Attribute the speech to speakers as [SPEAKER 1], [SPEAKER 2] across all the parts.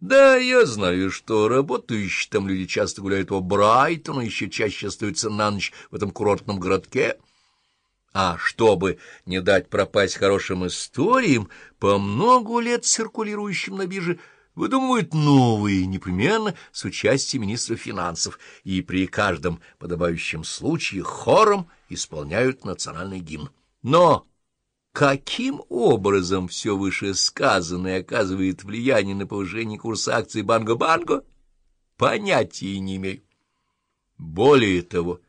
[SPEAKER 1] Да, я знаю, что работающие там люди часто гуляют по Брайтону, еще чаще остаются на ночь в этом курортном городке. А чтобы не дать пропасть хорошим историям, по многу лет циркулирующим на бирже, выдумывают новые, непременно с участием министра финансов, и при каждом подобающем случае хором исполняют национальный гимн. Но каким образом все вышесказанное оказывает влияние на повышение курса акций Банго-Банго, понятия не имею. Более того,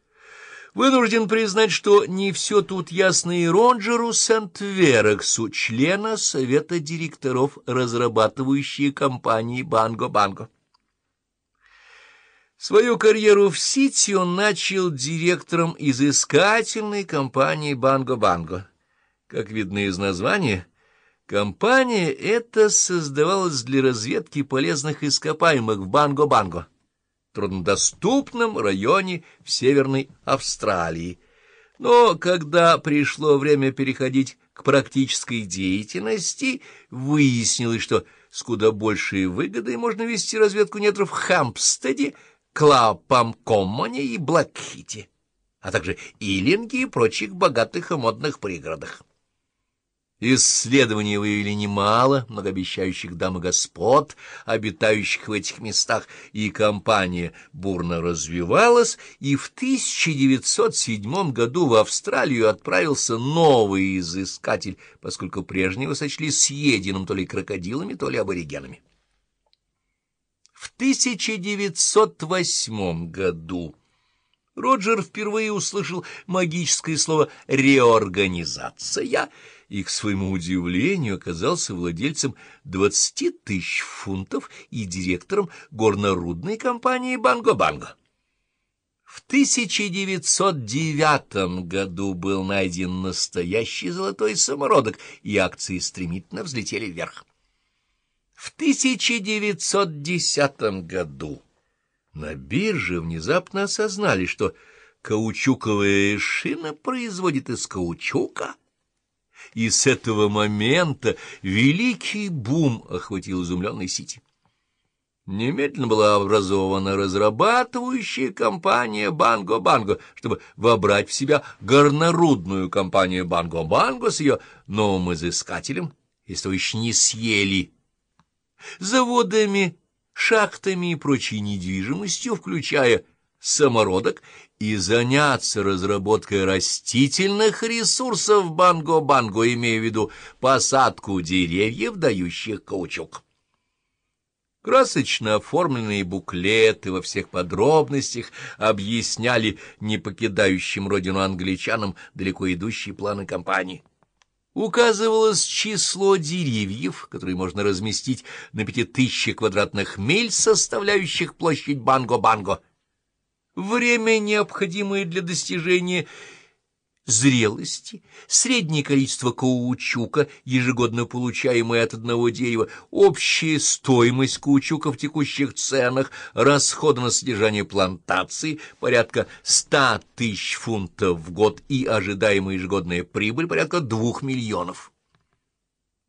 [SPEAKER 1] вынужден признать, что не все тут ясно и Роджеру Сент-Верексу, члена Совета директоров, разрабатывающей компании Банго-Банго. Свою карьеру в Сити он начал директором изыскательной компании Банго-Банго. Как видно из названия, компания эта создавалась для разведки полезных ископаемых в Банго-Банго, труднодоступном районе в Северной Австралии. Но когда пришло время переходить к практической деятельности, выяснилось, что с куда большей выгодой можно вести разведку нетров в Хампстеде, Клапам Коммоне и Блэкхите, а также Иллинге и прочих богатых и модных пригородах. Исследования выявили немало многообещающих дам и господ, обитающих в этих местах, и компания бурно развивалась, и в 1907 году в Австралию отправился новый изыскатель, поскольку прежнего сочли съеденным то ли крокодилами, то ли аборигенами. В 1908 году Роджер впервые услышал магическое слово «реорганизация», и, к своему удивлению, оказался владельцем 20 тысяч фунтов и директором горнорудной компании «Банго-Банго». В 1909 году был найден настоящий золотой самородок, и акции стремительно взлетели вверх. В 1910 году на бирже внезапно осознали, что каучуковая шина производит из каучука. И с этого момента великий бум охватил изумленный Сити. Немедленно была образована разрабатывающая компания «Банго-Банго», чтобы вобрать в себя горнорудную компанию «Банго-Банго» с ее новым изыскателем, если еще не съели, заводами, шахтами и прочей недвижимостью, включая самородок, и заняться разработкой растительных ресурсов Банго-Банго, имея в виду посадку деревьев, дающих каучук. Красочно оформленные буклеты во всех подробностях объясняли не покидающим родину англичанам далеко идущие планы компании. Указывалось число деревьев, которые можно разместить на пяти тысячах квадратных миль, составляющих площадь Банго-Банго, время, необходимое для достижения зрелости, среднее количество каучука, ежегодно получаемое от одного дерева, общая стоимость каучука в текущих ценах, расходы на содержание плантации порядка 100 тысяч фунтов в год и ожидаемая ежегодная прибыль порядка 2 миллионов.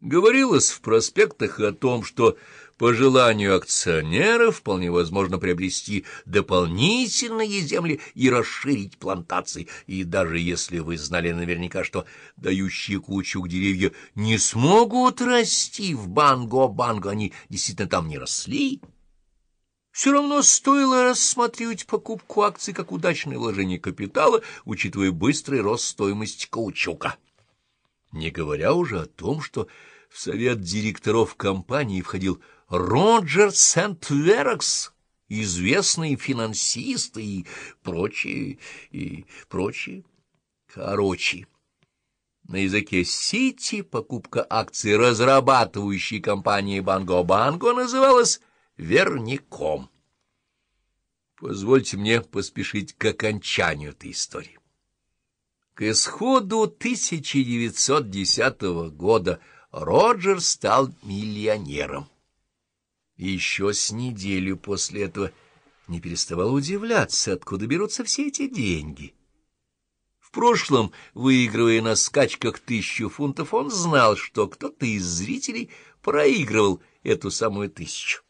[SPEAKER 1] Говорилось в проспектах о том, что по желанию акционеров вполне возможно приобрести дополнительные земли и расширить плантации. И даже если вы знали наверняка, что дающие кучу деревья не смогут расти в Банго-Банго, они действительно там не росли, все равно стоило рассматривать покупку акций как удачное вложение капитала, учитывая быстрый рост стоимости каучука. Не говоря уже о том, что в совет директоров компании входил Роджер Сент-Верекс, известный финансист и прочие, и прочие. Короче, на языке Сити покупка акций разрабатывающей компании Банго-Банго называлась верником. Позвольте мне поспешить к окончанию этой истории. К исходу 1910 года Роджер стал миллионером. Еще с неделю после этого не переставал удивляться, откуда берутся все эти деньги. В прошлом, выигрывая на скачках тысячу фунтов, он знал, что кто-то из зрителей проигрывал эту самую тысячу.